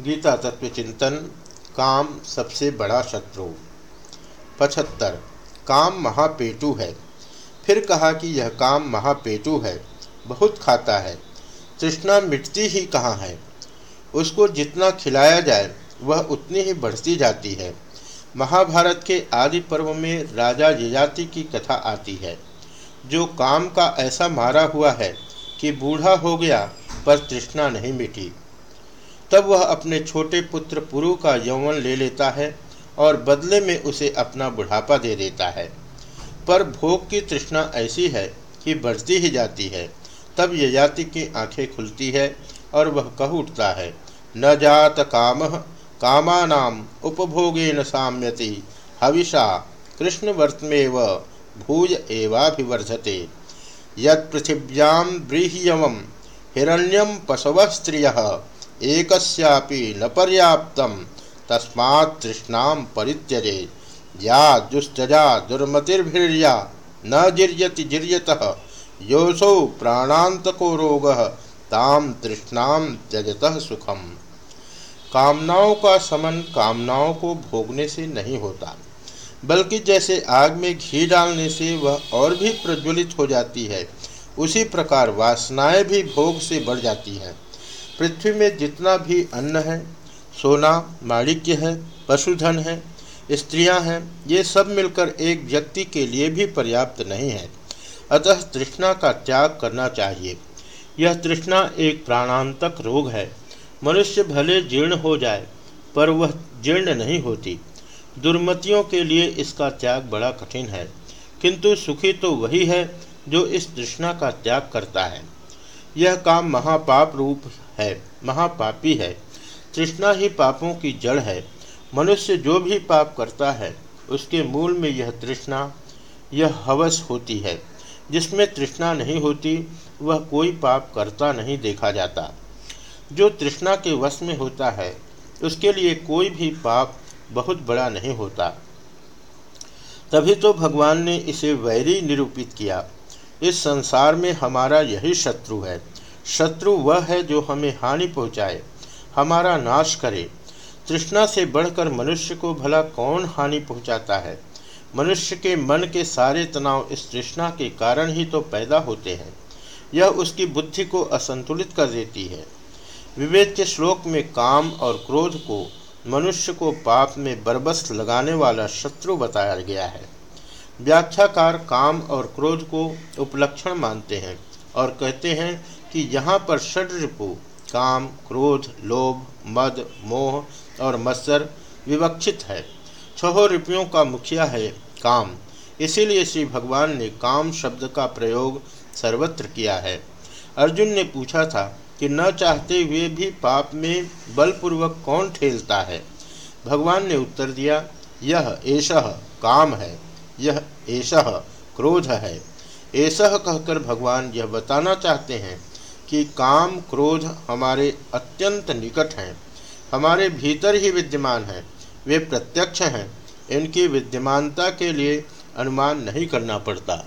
गीता तत्व चिंतन, काम सबसे बड़ा शत्रु। पचहत्तर, काम महापेटु है। फिर कहा कि यह काम महापेटु है, बहुत खाता है। तृष्णा मिटती ही कहाँ है? उसको जितना खिलाया जाए, वह उतनी ही बढ़ती जाती है। महाभारत के आदि पर्व में राजा यजाति की कथा आती है। जो काम का ऐसा मारा हुआ है कि बूढ़ा हो गया, पर तृष्णा नहीं मिटी। तब वह अपने छोटे पुत्र पुरु का यौवन ले लेता है और बदले में उसे अपना बुढ़ापा दे देता है। पर भोग की तृष्णा ऐसी है कि बढ़ती ही जाती है। तब यजाति की आँखें खुलती है और वह कह उठता है, न जात काम, कामानाम उपभोगेन साम्यति। हविषा कृष्णवर्तमेव भूज एवाभिवर्धते। यृथिव्यां ब्रीह्यवं हिरण्यम पशव स्त्रिय। एकस्यापि न पर्याप्तं। तस्मात् तृष्णां परित्यजे। या दुस्तजा दुर्मतिर्भिर्या न जिर्यति जिर्यतः। योऽसौ प्राणान्तको रोगः। ताम तृष्णां त्यजतः सुखम। कामनाओं का समन कामनाओं को भोगने से नहीं होता। बल्कि जैसे आग में घी डालने से वह और भी प्रज्वलित हो जाती है, उसी प्रकार वासनाएँ भी भोग से बढ़ जाती हैं। पृथ्वी में जितना भी अन्न है, सोना, माणिक्य है, पशुधन है, स्त्रियाँ हैं, ये सब मिलकर एक व्यक्ति के लिए भी पर्याप्त नहीं है। अतः तृष्णा का त्याग करना चाहिए। यह तृष्णा एक प्राणांतक रोग है। मनुष्य भले जीर्ण हो जाए, पर वह जीर्ण नहीं होती। दुर्मतियों के लिए इसका त्याग बड़ा कठिन है। किंतु सुखी तो वही है जो इस तृष्णा का त्याग करता है। यह काम महापाप रूप है, महापापी है। तृष्णा ही पापों की जड़ है। मनुष्य जो भी पाप करता है, उसके मूल में यह तृष्णा, यह हवस होती है। जिसमें तृष्णा नहीं होती, वह कोई पाप करता नहीं देखा जाता। जो तृष्णा के वश में होता है, उसके लिए कोई भी पाप बहुत बड़ा नहीं होता। तभी तो भगवान ने इसे वैरी निरूपित किया। इस संसार में हमारा यही शत्रु है। शत्रु वह है जो हमें हानि पहुँचाए, हमारा नाश करे। तृष्णा से बढ़कर मनुष्य को भला कौन हानि पहुँचाता है? मनुष्य के मन के सारे तनाव इस तृष्णा के कारण ही तो पैदा होते हैं। यह उसकी बुद्धि को असंतुलित कर देती है। विवेक के श्लोक में काम और क्रोध को, मनुष्य को पाप में बरबस लगाने वाला शत्रु बताया गया है। व्याख्याकार काम और क्रोध को उपलक्षण मानते हैं और कहते हैं कि यहाँ पर षड रिपु काम, क्रोध, लोभ, मद, मोह और मत्सर विवक्षित है। छह रिपुओं का मुखिया है काम। इसीलिए श्री भगवान ने काम शब्द का प्रयोग सर्वत्र किया है। अर्जुन ने पूछा था कि न चाहते हुए भी पाप में बलपूर्वक कौन ठेलता है? भगवान ने उत्तर दिया, यह ऐसा काम है। यह ऐसा क्रोध है। ऐसा कहकर भगवान यह बताना चाहते हैं कि काम, क्रोध हमारे अत्यंत निकट हैं। हमारे भीतर ही विद्यमान हैं। वे प्रत्यक्ष हैं। इनकी विद्यमानता के लिए अनुमान नहीं करना पड़ता।